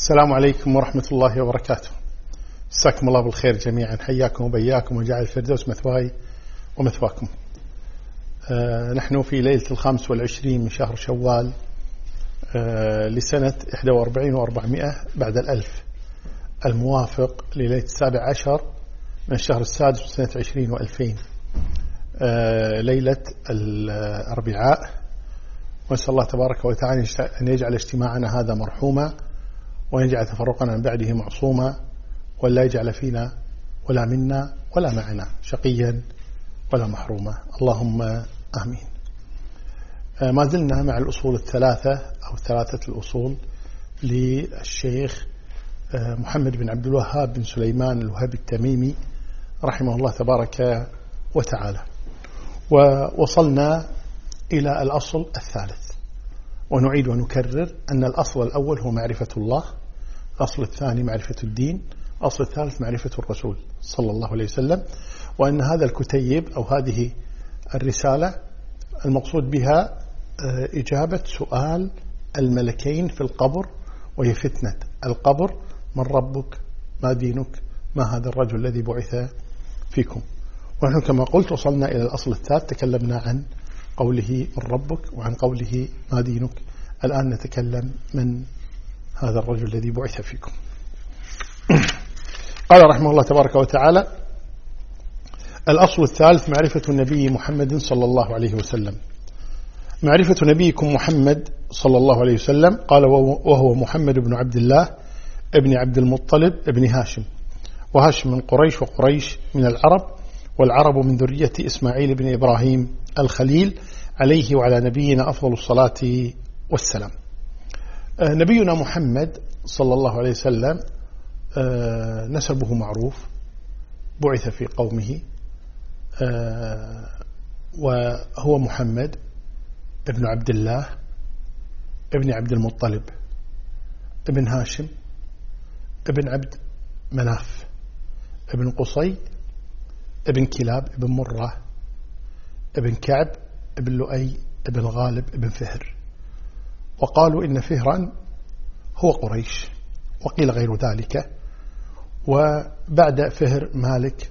السلام عليكم ورحمة الله وبركاته. مساكم الله بالخير جميعا. حياكم وبياكم وجعل الفردوس مثواي ومثواكم. آه نحن في ليلة الخامس والعشرين من شهر شوال آه لسنة 41 وأربعمائة بعد الألف. الموافق لليلة السابع عشر من الشهر السادس من سنة عشرين وألفين. آه ليلة الأربعاء ونسأل الله تبارك وتعالى أن يجعل اجتماعنا هذا مرحوما. ويجعل تفرقنا من بعده معصوما ولا يجعل فينا ولا منا ولا معنا شقيا ولا محروما. اللهم آمين. ما زلنا مع الأصول الثلاثة أو ثلاثة الأصول للشيخ محمد بن عبد الوهاب بن سليمان الوهابي التميمي رحمه الله تبارك وتعالى. ووصلنا إلى الأصل الثالث. ونعيد ونكرر أن الأصل الأول هو معرفة الله الأصل الثاني معرفة الدين الأصل الثالث معرفة الرسول صلى الله عليه وسلم. وأن هذا الكتيب أو هذه الرسالة المقصود بها إجابة سؤال الملكين في القبر وهي فتنة. القبر من ربك؟ ما دينك؟ ما هذا الرجل الذي بعث فيكم؟ ونحن كما قلت وصلنا إلى الأصل الثالث تكلمنا عن قوله من ربك وعن قوله ما دينك. الآن نتكلم من هذا الرجل الذي بعث فيكم. قال رحمه الله تبارك وتعالى الأصل الثالث معرفة النبي محمد صلى الله عليه وسلم. معرفة نبيكم محمد صلى الله عليه وسلم قال وهو محمد بن عبد الله ابن عبد المطلب ابن هاشم. وهاشم من قريش وقريش من العرب والعرب من ذرية إسماعيل بن إبراهيم الخليل عليه وعلى نبينا أفضل الصلاة والسلام. نبينا محمد صلى الله عليه وسلم نسبه معروف بعث في قومه وهو محمد ابن عبد الله ابن عبد المطلب ابن هاشم ابن عبد مناف ابن قصي ابن كلاب ابن مرة ابن كعب ابن لؤي ابن غالب ابن فهر. وقالوا إن فهرا هو قريش وقيل غير ذلك. وبعد فهر مالك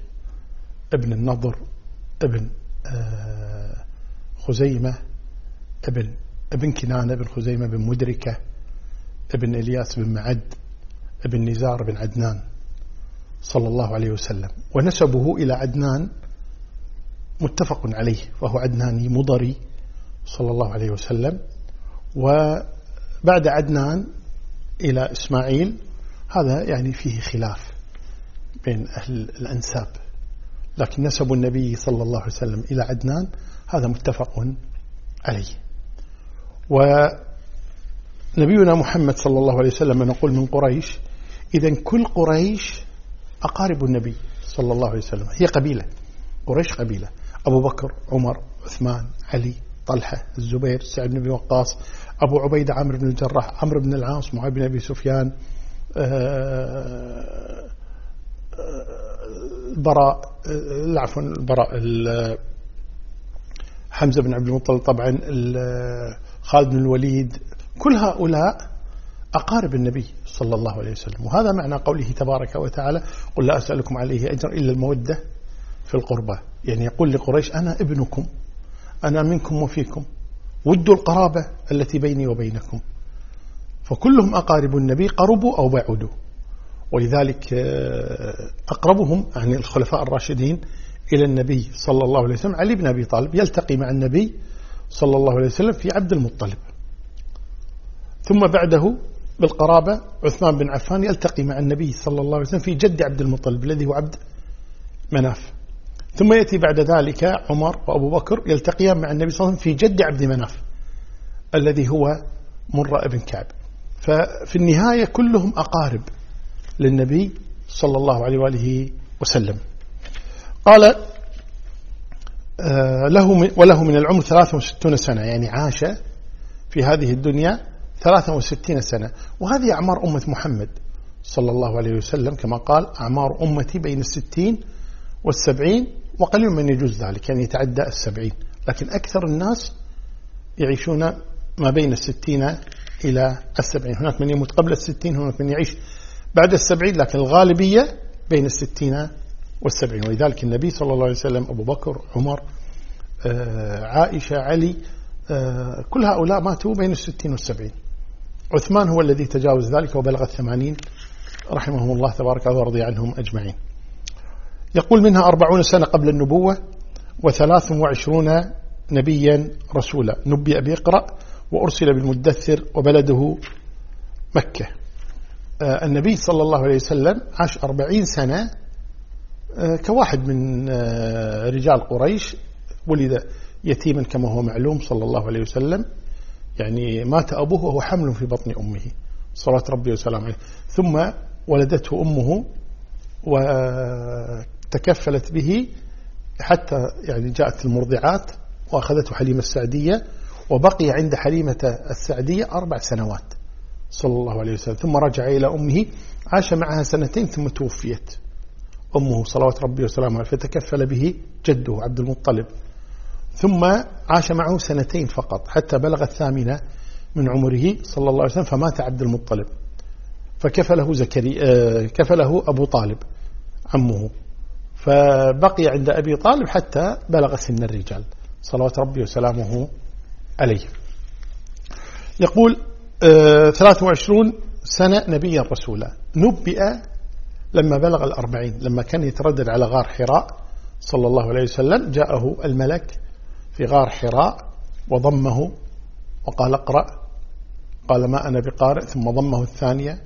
ابن النضر ابن خزيمة ابن ابن كنانة بن خزيمة بن مدركة ابن إلياس بن معد ابن نزار بن عدنان. صلى الله عليه وسلم. ونسبه إلى عدنان متفق عليه وهو عدناني مضري صلى الله عليه وسلم. وبعد عدنان إلى إسماعيل هذا يعني فيه خلاف بين أهل الأنساب. لكن نسب النبي صلى الله عليه وسلم إلى عدنان هذا متفق عليه. ونبينا محمد صلى الله عليه وسلم نقول من قريش إذا كل قريش أقارب النبي صلى الله عليه وسلم. هي قبيلة قريش قبيلة. أبو بكر عمر عثمان علي طلحة الزبير سعد بن وقاص أبو عبيدة عمرو بن الجراح عمرو بن العاص معاذ بن أبي سفيان البراء عفوا البراء حمزة بن عبد المطلب طبعا خالد بن الوليد كل هؤلاء أقارب النبي صلى الله عليه وسلم. وهذا معنى قوله تبارك وتعالى قل لا أسألكم عليه أجر إلا المودة في القربة يعني يقول لقريش أنا ابنكم أنا منكم وفيكم ودوا القرابة التي بيني وبينكم. فكلهم أقارب النبي قربوا أو بعدوا. ولذلك أقربهم يعني الخلفاء الراشدين إلى النبي صلى الله عليه وسلم. علي بن أبي طالب يلتقي مع النبي صلى الله عليه وسلم في عبد المطلب. ثم بعده بالقرابة عثمان بن عفان يلتقي مع النبي صلى الله عليه وسلم في جد عبد المطلب الذي هو عبد مناف. ثم يأتي بعد ذلك عمر وأبو بكر يلتقيان مع النبي صلى الله عليه وسلم في جد عبد مناف الذي هو مرة بن كعب. ففي النهاية كلهم أقارب للنبي صلى الله عليه وآله وسلم. قال له وله من العمر 63 سنة يعني عاش في هذه الدنيا 63 سنة. وهذه أعمار أمة محمد صلى الله عليه وسلم كما قال أعمار أمتي بين الستين والسبعين وقليل من يجوز ذلك يعني يتعدى السبعين. لكن أكثر الناس يعيشون ما بين الستين إلى السبعين. هناك من يموت قبل الستين هناك من يعيش بعد السبعين لكن الغالبية بين الستين والسبعين. ولذلك النبي صلى الله عليه وسلم أبو بكر عمر آه، عائشة علي آه، كل هؤلاء ماتوا بين الستين والسبعين. عثمان هو الذي تجاوز ذلك وبلغ الثمانين رحمهم الله تبارك ورضي عنهم أجمعين. يقول منها أربعون سنة قبل النبوة وثلاث وعشرون نبيا رسولا. نبي بيقرأ وأرسل بالمدثر وبلده مكة. آه، النبي صلى الله عليه وسلم عاش أربعين سنة آه، كواحد من آه، رجال قريش. ولد يتيما كما هو معلوم صلى الله عليه وسلم. يعني مات أبوه وهو حمل في بطن أمه صلوات ربي وسلام عليه. ثم ولدته أمه وتكفلت به حتى يعني جاءت المرضعات وأخذته حليمة السعدية وبقي عند حليمة السعدية أربع سنوات صلى الله عليه وسلم. ثم رجع إلى أمه عاش معها سنتين ثم توفيت أمه صلوات ربي وسلامه فتكفل به جده عبد المطلب. ثم عاش معه سنتين فقط حتى بلغ الثامنة من عمره صلى الله عليه وسلم فمات عبد المطلب. فكفله زكري آه، كفله أبو طالب عمه. فبقي عند أبي طالب حتى بلغ سن الرجال. صلوات ربي وسلامه عليه. يقول آه 23 سنة نبيا رسولا نبئ لما بلغ الأربعين لما كان يتردد على غار حراء صلى الله عليه وسلم جاءه الملك في غار حراء وضمه وقال اقرأ قال ما أنا بقارئ ثم ضمه الثانية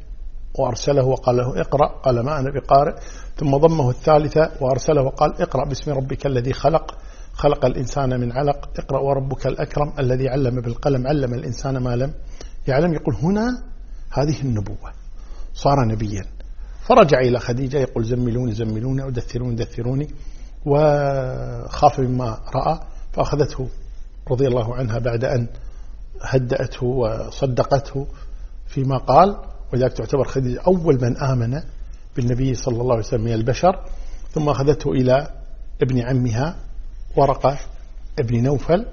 وأرسله وقال له اقرأ قال ما أنا بقارئ ثم ضمه الثالثة وأرسله وقال اقرأ باسم ربك الذي خلق خلق الإنسان من علق اقرأ وربك الأكرم الذي علم بالقلم علم الإنسان ما لم يعلم يقول هنا هذه النبوة صار نبيا. فرجع إلى خديجة يقول زملوني زملوني ودثروني دثروني وخاف مما رأى. فأخذته رضي الله عنها بعد أن هدأته وصدقته فيما قال ولذلك تعتبر خديجة أول من آمن بالنبي صلى الله عليه وسلم من البشر ثم أخذته إلى ابن عمها ورقة ابن نوفل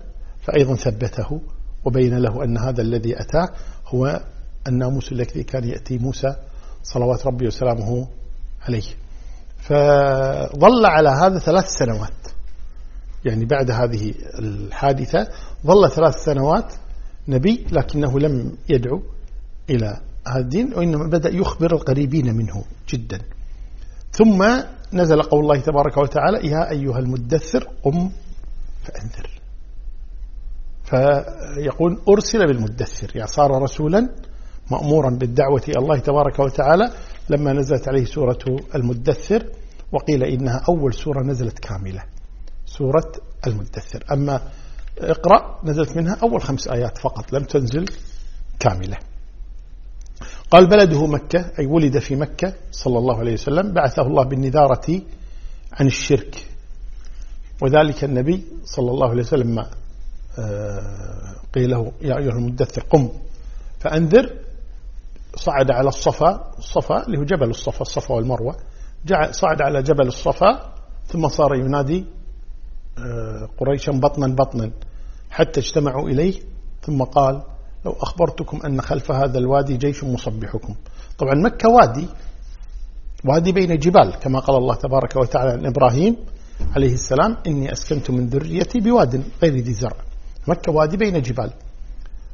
فأيضا ثبته وبين له أن هذا الذي أتاه هو الناموس الذي كان يأتي موسى صلوات ربي وسلامه عليه. فظل على هذا ثلاث سنوات. يعني بعد هذه الحادثة ظل ثلاث سنوات نبي لكنه لم يدعو إلى هذا الدين وإنما بدأ يخبر القريبين منه جدا. ثم نزل قول الله تبارك وتعالى يا أيها المدثر قم فأنذر. فيقول أرسل بالمدثر. يعني صار رسولا مأمورا بالدعوة إلى الله تبارك وتعالى لما نزلت عليه سورة المدثر وقيل إنها أول سورة نزلت كاملة. سورة المدثر. أما اقرأ نزلت منها أول خمس آيات فقط لم تنزل كاملة. قال بلده مكة أي ولد في مكة صلى الله عليه وسلم بعثه الله بالنذارة عن الشرك. وذلك النبي صلى الله عليه وسلم ما آه، قيل له يا أيها المدثر قم فأنذر. صعد على الصفا الصفا اللي هو جبل الصفا الصفا والمروة. صعد على جبل الصفا ثم صار ينادي قريشا بطنا بطنا حتى اجتمعوا إليه ثم قال لو أخبرتكم أن خلف هذا الوادي جيش مصبحكم. طبعا مكة وادي وادي بين جبال كما قال الله تبارك وتعالى عن إبراهيم عليه السلام إني أسكنت من ذريتي بواد غير ذي زرع. مكة وادي بين جبال.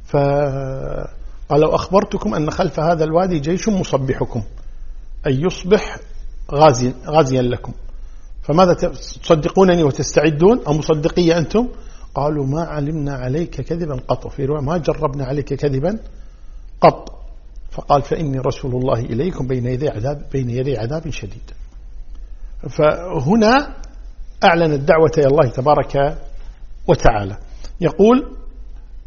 فقال لو أخبرتكم أن خلف هذا الوادي جيش مصبحكم أي يصبح غازيا, غازيا لكم. فماذا تصدقونني وتستعدون أو مصدقية أنتم؟ قالوا ما علمنا عليك كذبا قط. في رواية ما جربنا عليك كذبا قط. فقال فإني رسول الله إليكم بين يدي عذاب بين يدي عذاب شديد. فهنا أعلن الدعوة إلى الله تبارك وتعالى. يقول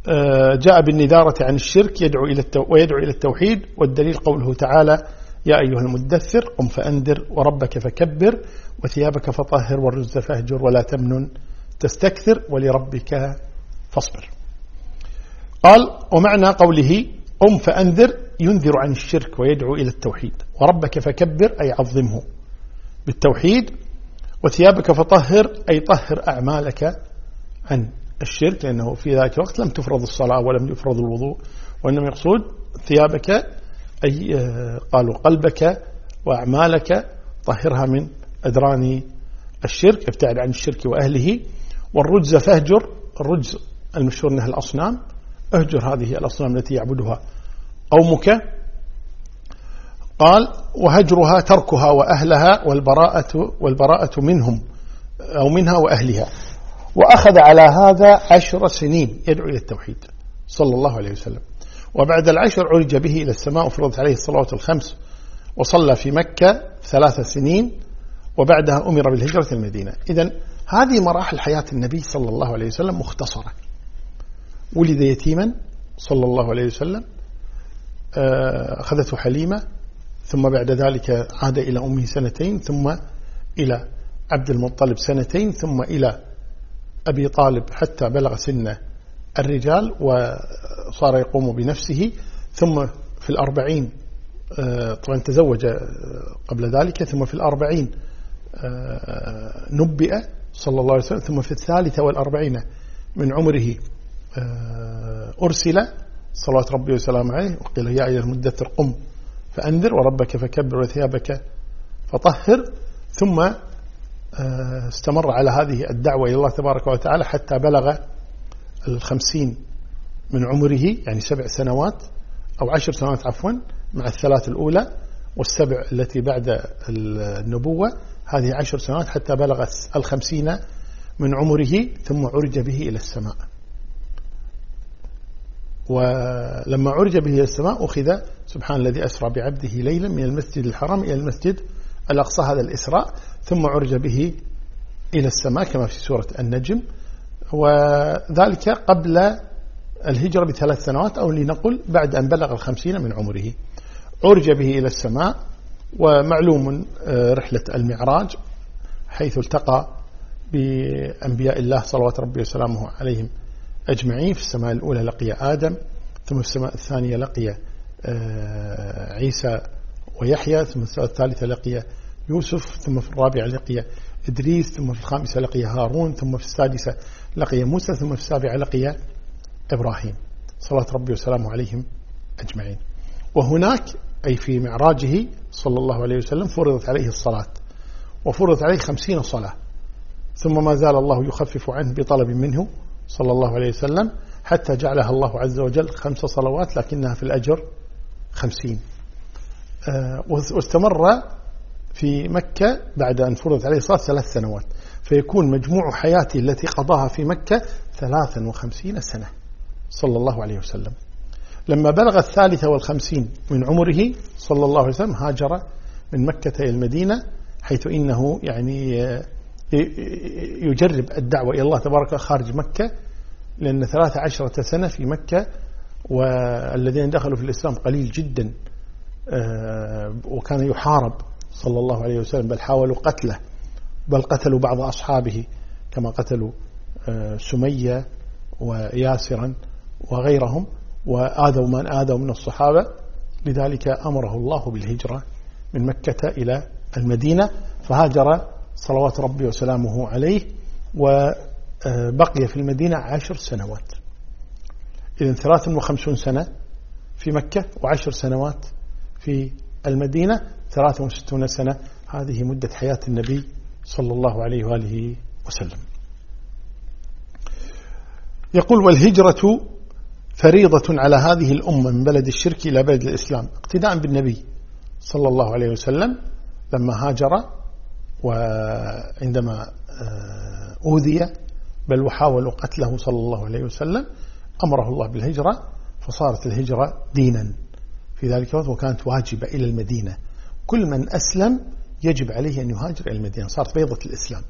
آه، جاء بالنذارة عن الشرك يدعو إلى ويدعو إلى التوحيد والدليل قوله تعالى يا أيها المدثر قم فأنذر وربك فكبر وثيابك فطهر والرز فاهجر ولا تمنن تستكثر ولربك فاصبر. قال ومعنى قوله قم فأنذر ينذر عن الشرك ويدعو إلى التوحيد. وربك فكبر أي عظمه بالتوحيد. وثيابك فطهر أي طهر أعمالك عن الشرك لأنه في ذلك الوقت لم تفرض الصلاة ولم يفرض الوضوء وإنما يقصود ثيابك أي قالوا قلبك وأعمالك طهرها من أدران الشرك ابتعد عن الشرك وأهله. والرجز فاهجر الرجز المشهور أنها الأصنام. اهجر هذه الأصنام التي يعبدها قومك. قال وهجرها تركها وأهلها والبراءة, والبراءة منهم أو منها وأهلها. وأخذ على هذا عشر سنين يدعو إلى التوحيد صلى الله عليه وسلم. وبعد العشر عرج به إلى السماء وفرضت عليه الصلوات الخمس وصلى في مكة ثلاث سنين وبعدها أمر بالهجرة المدينة. إذا هذه مراحل حياة النبي صلى الله عليه وسلم مختصرة. ولد يتيما صلى الله عليه وسلم آه، أخذته حليمة ثم بعد ذلك عاد إلى أمه سنتين ثم إلى عبد المطلب سنتين ثم إلى أبي طالب حتى بلغ سن الرجال وصار يقوم بنفسه ثم في الأربعين آه، طبعا تزوج آه، قبل ذلك ثم في الأربعين نبئ صلى الله عليه وسلم ثم في الثالثة والأربعين من عمره أرسل صلوات ربي وسلامه عليه وقيل يا أيها المدثر قم فأنذر وربك فكبر وثيابك فطهر ثم آه، استمر على هذه الدعوة إلى الله تبارك وتعالى حتى بلغ الخمسين من عمره يعني سبع سنوات أو عشر سنوات عفوا مع الثلاث الأولى والسبع التي بعد النبوة. هذه عشر سنوات حتى بلغ الخمسين من عمره ثم عرج به إلى السماء. ولما عرج به إلى السماء أخذ سبحان الذي أسرى بعبده ليلا من المسجد الحرام إلى المسجد الأقصى هذا الإسراء ثم عرج به إلى السماء كما في سورة النجم. وذلك قبل الهجرة بثلاث سنوات أو لنقل بعد أن بلغ الخمسين من عمره. عرج به إلى السماء ومعلوم آه، رحلة المعراج حيث التقى بأنبياء الله صلوات ربي وسلامه عليهم أجمعين. في السماء الأولى لقي آدم ثم السماء الثانية لقي آه، عيسى ويحيى ثم في الثالثة لقي يوسف ثم في الرابعة لقي إدريس ثم في الخامسة لقي هارون ثم في السادسة لقي موسى ثم في السابعة لقي إبراهيم. صلاة ربي وسلامه عليهم أجمعين. وهناك أي في معراجه صلى الله عليه وسلم فرضت عليه الصلاة وفرضت عليه خمسين صلاة. ثم ما زال الله يخفف عنه بطلب منه صلى الله عليه وسلم حتى جعلها الله عز وجل خمس صلوات لكنها في الأجر خمسين. آه، واستمر في مكة بعد أن فرضت عليه الصلاة ثلاث سنوات. فيكون مجموع حياته التي قضاها في مكة ثلاثا وخمسين سنة. صلى الله عليه وسلم. لما بلغ الثالثة والخمسين من عمره صلى الله عليه وسلم هاجر من مكة إلى المدينة حيث إنه يعني آه، يجرب الدعوة إلى الله تبارك خارج مكة لأن ثلاثة عشرة سنة في مكة والذين دخلوا في الإسلام قليل جدا آه، وكان يحارب صلى الله عليه وسلم بل حاولوا قتله بل قتلوا بعض أصحابه كما قتلوا آه، سمية وياسرا وغيرهم وآذوا من آذوا من الصحابة. لذلك أمره الله بالهجرة من مكة إلى المدينة فهاجر صلوات ربي وسلامه عليه وبقي في المدينة عشر سنوات. إذن ثلاث وخمسون سنة في مكة وعشر سنوات في المدينة. ثلاث وستون سنة هذه مدة حياة النبي صلى الله عليه وآله وسلم. يقول والهجرة فريضة على هذه الأمة من بلد الشرك إلى بلد الإسلام اقتداء بالنبي صلى الله عليه وسلم لما هاجر وعندما آه، أوذي بل وحاولوا قتله صلى الله عليه وسلم أمره الله بالهجرة فصارت الهجرة دينا في ذلك الوقت وكانت واجبة إلى المدينة. كل من أسلم يجب عليه أن يهاجر إلى المدينة. صارت بيضة الإسلام.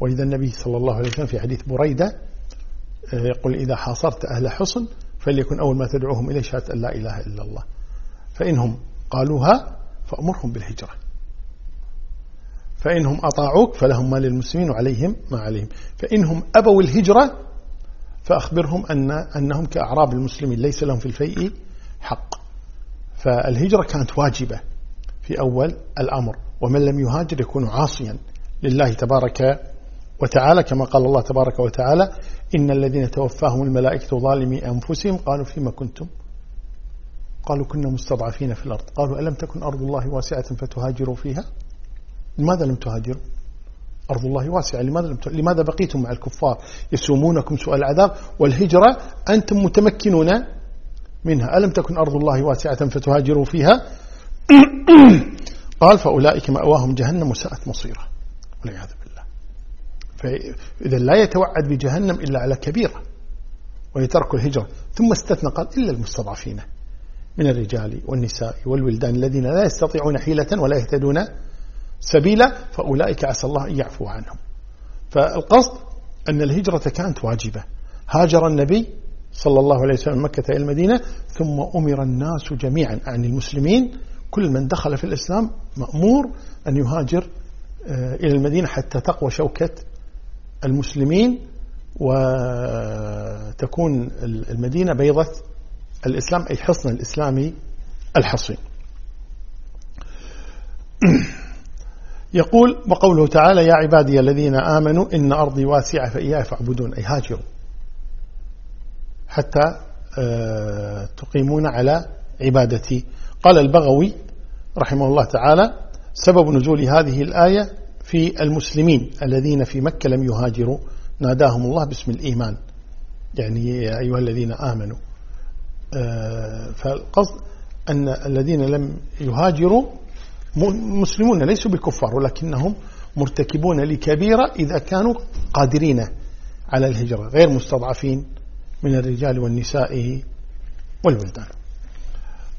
وإذا النبي صلى الله عليه وسلم في حديث بريدة آه، يقول إذا حاصرت أهل حصن فليكن أول ما تدعوهم إليه شهادة أن لا إله إلا الله. فإنهم قالوها فأمرهم بالهجرة. فإنهم أطاعوك فلهم ما للمسلمين وعليهم ما عليهم. فإنهم أبوا الهجرة فأخبرهم أن أنهم كأعراب المسلمين ليس لهم في الفيء حق. فالهجرة كانت واجبة. في أول الأمر. ومن لم يهاجر يكون عاصيا لله تبارك وتعالى كما قال الله تبارك وتعالى إن الذين توفاهم الملائكة ظالمي أنفسهم قالوا فيما كنتم؟ قالوا كنا مستضعفين في الأرض. قالوا ألم تكن أرض الله واسعة فتهاجروا فيها؟ لماذا لم تهاجروا؟ أرض الله واسعة لماذا, لم ت... لماذا بقيتم مع الكفار يسومونكم سوء العذاب؟ والهجرة أنتم متمكنون منها. ألم تكن أرض الله واسعة فتهاجروا فيها؟ قال فأولئك مأواهم جهنم وساءت مصيرا والعياذ بالله. فإذا لا يتوعد بجهنم إلا على كبيرة ويترك الهجرة. ثم استثنى قال إلا المستضعفين من الرجال والنساء والولدان الذين لا يستطيعون حيلة ولا يهتدون سبيلا فأولئك عسى الله أن يعفو عنهم. فالقصد أن الهجرة كانت واجبة. هاجر النبي صلى الله عليه وسلم مكة إلى المدينة ثم أمر الناس جميعا عن المسلمين كل من دخل في الإسلام مأمور أن يهاجر آه، إلى المدينة حتى تقوى شوكة المسلمين وتكون المدينة بيضة الإسلام أي حصن الإسلامي الحصين. يقول وقوله تعالى يا عبادي الذين آمنوا إن أرضي واسعة فإياي فاعبدون. أي هاجروا حتى آه، تقيمون على عبادتي. قال البغوي رحمه الله تعالى سبب نزول هذه الآية في المسلمين الذين في مكة لم يهاجروا. ناداهم الله باسم الإيمان. يعني يا أيها الذين آمنوا. آه، فالقصد أن الذين لم يهاجروا مسلمون ليسوا بالكفار ولكنهم مرتكبون لكبيرة إذا كانوا قادرين على الهجرة غير مستضعفين من الرجال والنساء والولدان.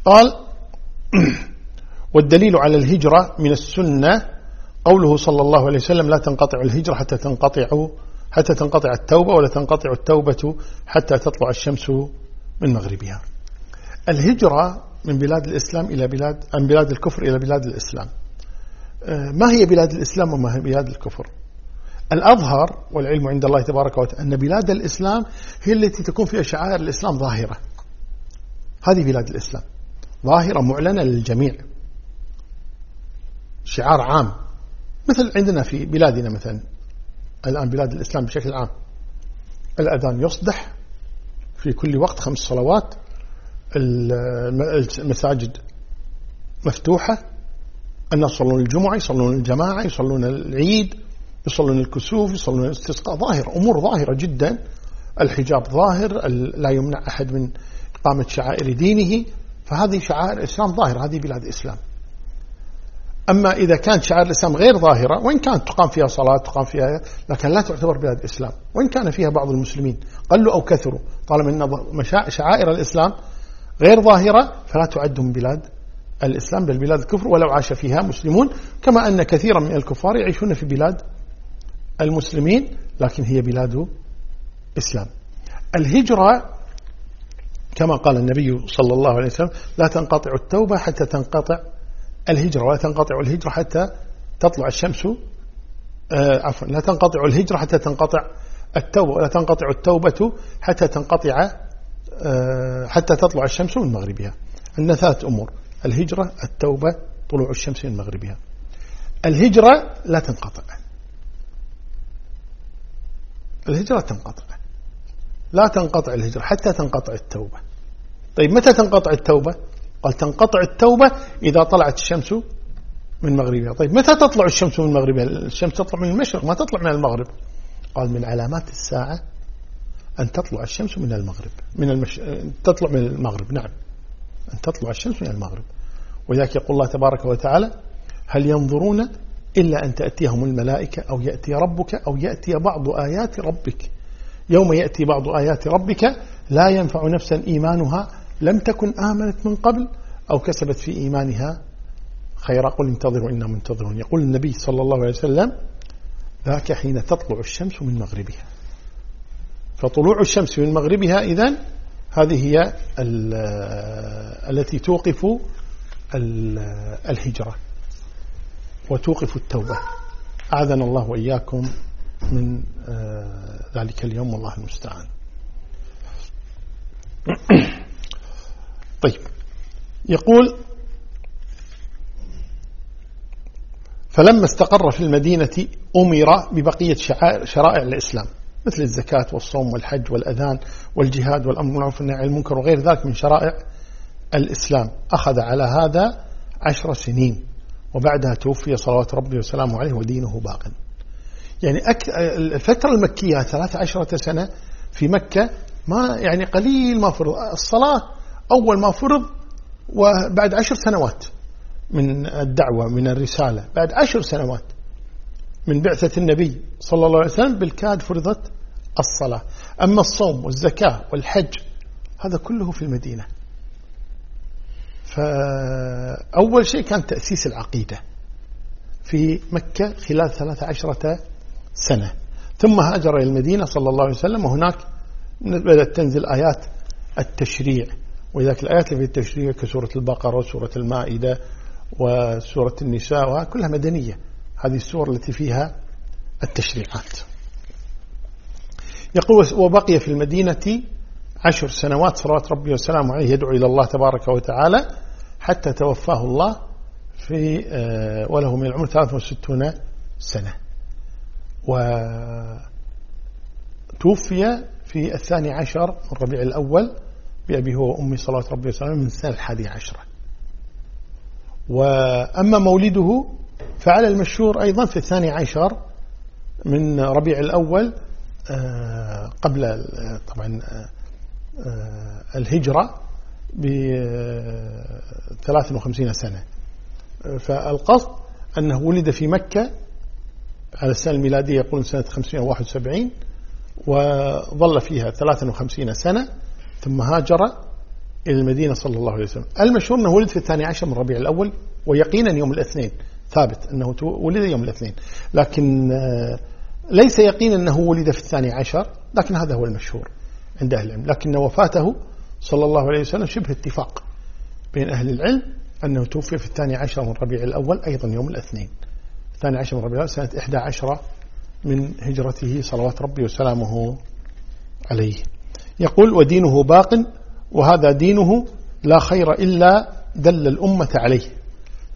قال والدليل على الهجرة من السنة قوله صلى الله عليه وسلم لا تنقطع الهجرة حتى تنقطع حتى تنقطع التوبة ولا تنقطع التوبة حتى تطلع الشمس من مغربها. الهجرة من بلاد الإسلام إلى بلاد عن بلاد الكفر إلى بلاد الإسلام. آه، ما هي بلاد الإسلام وما هي بلاد الكفر؟ الأظهر والعلم عند الله تبارك وتعالى أن بلاد الإسلام هي التي تكون فيها شعائر الإسلام ظاهرة. هذه بلاد الإسلام. ظاهرة معلنة للجميع. شعار عام. مثل عندنا في بلادنا مثلا الآن بلاد الإسلام بشكل عام. الأذان يصدح في كل وقت خمس صلوات. المساجد مفتوحة. الناس يصلون الجمعة يصلون الجماعة يصلون العيد يصلون الكسوف يصلون الاستسقاء. ظاهرة أمور ظاهرة جدا. الحجاب ظاهر لا يمنع أحد من إقامة شعائر دينه. فهذه شعائر الإسلام ظاهرة هذه بلاد الإسلام. أما إذا كانت شعائر الإسلام غير ظاهرة وإن كانت تقام فيها صلاة تقام فيها لكن لا تعتبر بلاد الإسلام. وإن كان فيها بعض المسلمين قلوا أو كثروا طالما أن شعائر الإسلام غير ظاهرة فلا تعد من بلاد الإسلام بل بلاد الكفر ولو عاش فيها مسلمون كما أن كثيرا من الكفار يعيشون في بلاد المسلمين لكن هي بلاد إسلام. الهجرة كما قال النبي صلى الله عليه وسلم لا تنقطع التوبة حتى تنقطع الهجرة ولا تنقطع الهجرة حتى تطلع الشمس آه عفوا لا تنقطع الهجرة حتى تنقطع التوبة ولا تنقطع التوبة حتى تنقطع آه حتى تطلع الشمس من مغربها. عندنا ثلاث أمور الهجرة التوبة طلوع الشمس من مغربها. الهجرة لا تنقطع. الهجرة تنقطع. لا تنقطع الهجرة حتى تنقطع التوبة. طيب متى تنقطع التوبة؟ قال تنقطع التوبة إذا طلعت الشمس من مغربها. طيب متى تطلع الشمس من مغربها؟ الشمس تطلع من المشرق ما تطلع من المغرب. قال من علامات الساعة أن تطلع الشمس من المغرب من المش... تطلع من المغرب. نعم أن تطلع الشمس من المغرب. ولذلك يقول الله تبارك وتعالى هل ينظرون إلا أن تأتيهم الملائكة أو يأتي ربك أو يأتي بعض آيات ربك؟ يوم يأتي بعض آيات ربك لا ينفع نفسا إيمانها لم تكن آمنت من قبل أو كسبت في إيمانها. خيرا قل انتظروا إنا منتظرون. يقول النبي صلى الله عليه وسلم ذاك حين تطلع الشمس من مغربها. فطلوع الشمس من مغربها إذن هذه هي التي توقف الهجرة وتوقف التوبة. أعاذنا الله وإياكم. من آه، ذلك اليوم والله المستعان. طيب. يقول فلما استقر في المدينة أمر ببقية شرائع الإسلام مثل الزكاة والصوم والحج والأذان والجهاد والأمر بالمعروف والنهي عن المنكر وغير ذلك من شرائع الإسلام. أخذ على هذا عشر سنين وبعدها توفي صلوات ربي وسلامه عليه ودينه باق. يعني الفترة المكية 13 سنة في مكة ما يعني قليل ما فرض. الصلاة أول ما فرض وبعد عشر سنوات من الدعوة من الرسالة. بعد عشر سنوات من بعثة النبي صلى الله عليه وسلم بالكاد فرضت الصلاة. أما الصوم والزكاة والحج هذا كله في المدينة. فأول شيء كان تأسيس العقيدة في مكة خلال ثلاثة عشرة سنة. ثم هاجر إلى المدينة صلى الله عليه وسلم وهناك بدأت تنزل آيات التشريع. وذلك الآيات اللي في التشريع كسورة البقرة وسورة المائدة وسورة النساء كلها مدنية. هذه السور التي فيها التشريعات. يقول وبقي في المدينة عشر سنوات صلوات ربي وسلامه عليه يدعو إلى الله تبارك وتعالى حتى توفاه الله في آه، وله من العمر 63 سنة. وتوفي في الثاني عشر من ربيع الأول بأبي هو وأمي صلوات ربي وسلامه من سنة الحادي عشرة وأما مولده فعلى المشهور أيضا في الثاني عشر من ربيع الأول آه، قبل طبعا آه، الهجرة ب 53 سنة. فالقصد أنه ولد في مكة على السنة الميلادية يقولون سنة 571 وظل فيها 53 سنة ثم هاجر إلى المدينة صلى الله عليه وسلم. المشهور أنه ولد في الثاني عشر من ربيع الأول ويقينا يوم الاثنين ثابت أنه ولد يوم الاثنين. لكن آه، ليس يقينا أنه ولد في الثاني عشر لكن هذا هو المشهور عند أهل العلم. لكن وفاته صلى الله عليه وسلم شبه اتفاق بين أهل العلم أنه توفي في الثاني عشر من ربيع الأول أيضا يوم الاثنين. الثاني عشر من ربيع الأول سنة 11 من هجرته صلوات ربي وسلامه عليه. يقول ودينه باق وهذا دينه لا خير إلا دل الأمة عليه.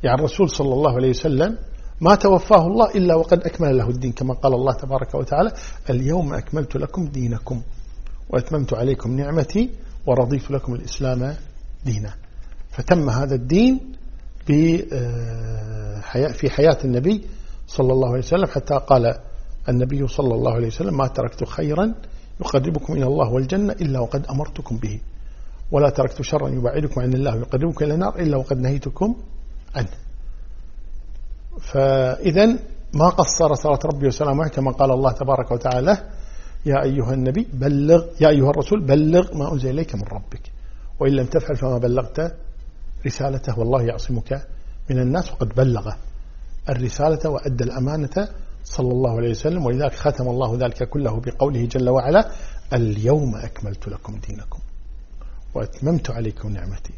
يعني الرسول صلى الله عليه وسلم ما توفاه الله إلا وقد أكمل له الدين كما قال الله تبارك وتعالى اليوم أكملت لكم دينكم وأتممت عليكم نعمتي ورضيت لكم الإسلام دينا. فتم هذا الدين آه، في حياة النبي صلى الله عليه وسلم حتى قال النبي صلى الله عليه وسلم ما تركت خيرا يقربكم إلى الله والجنة إلا وقد أمرتكم به. ولا تركت شرا يبعدكم عن الله ويقربكم إلى النار إلا وقد نهيتكم عنه. فإذا ما قصر صلاة ربي وسلامه كما قال الله تبارك وتعالى يا أيها النبي بلغ يا أيها الرسول بلغ ما أنزل إليك من ربك. وإن لم تفعل فما بلغت رسالته والله يعصمك من الناس وقد بلغ الرسالة وأدى الأمانة صلى الله عليه وسلم ولذلك ختم الله ذلك كله بقوله جل وعلا اليوم أكملت لكم دينكم وأتممت عليكم نعمتي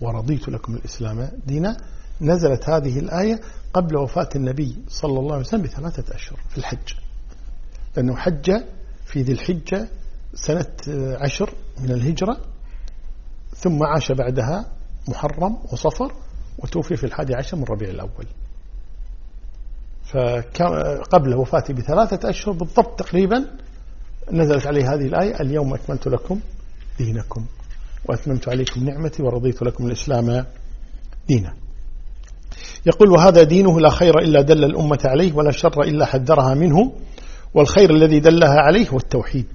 ورضيت لكم الإسلام دينا. نزلت هذه الآية قبل وفاة النبي صلى الله عليه وسلم بثلاثة أشهر في الحج لأنه حج في ذي الحجة سنة عشر من الهجرة ثم عاش بعدها محرم وصفر وتوفي في الحادي عشر من ربيع الأول. فقبل وفاته بثلاثة أشهر بالضبط تقريبا نزلت عليه هذه الآية اليوم أكملت لكم دينكم وأتممت عليكم نعمتي ورضيت لكم الإسلام دينا. يقول وهذا دينه لا خير إلا دل الأمة عليه ولا شر إلا حذرها منه والخير الذي دلها عليه هو التوحيد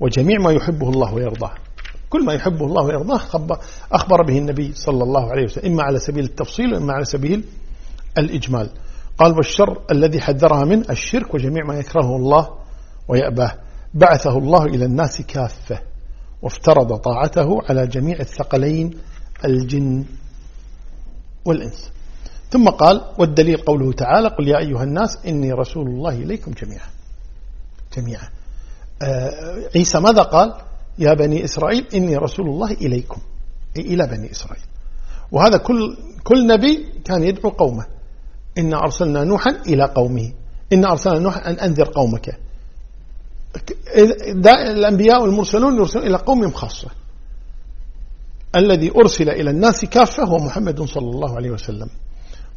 وجميع ما يحبه الله ويرضاه. كل ما يحبه الله ويرضاه أخبر به النبي صلى الله عليه وسلم إما على سبيل التفصيل وإما على سبيل الإجمال. قال والشر الذي حذرها منه الشرك وجميع ما يكرهه الله ويأباه. بعثه الله إلى الناس كافة وافترض طاعته على جميع الثقلين الجن والإنس. ثم قال والدليل قوله تعالى قل يا أيها الناس إني رسول الله إليكم جميعا. جميعا. آه عيسى ماذا قال؟ يا بني إسرائيل إني رسول الله إليكم. أي إلى بني إسرائيل. وهذا كل كل نبي كان يدعو قومه. إنا أرسلنا نوحا إلى قومه. إنا أرسلنا نوحا أن أنذر قومك. الأنبياء والمرسلون يرسلون إلى قوم خاصة. الذي أرسل إلى الناس كافة هو محمد صلى الله عليه وسلم.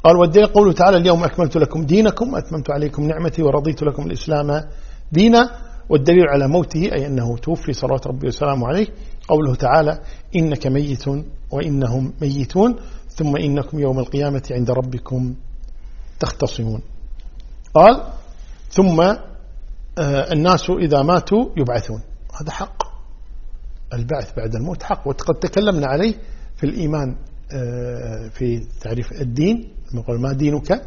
قال والدين قوله تعالى اليوم أكملت لكم دينكم أتممت عليكم نعمتي ورضيت لكم الإسلام دينا. والدليل على موته أي أنه توفي صلوات ربي وسلامه عليه. قوله تعالى إنك ميت وإنهم ميتون ثم إنكم يوم القيامة عند ربكم تختصمون. قال ثم آه، الناس إذا ماتوا يبعثون. هذا حق. البعث بعد الموت حق. وقد تكلمنا عليه في الإيمان آه، في تعريف الدين. ما دينك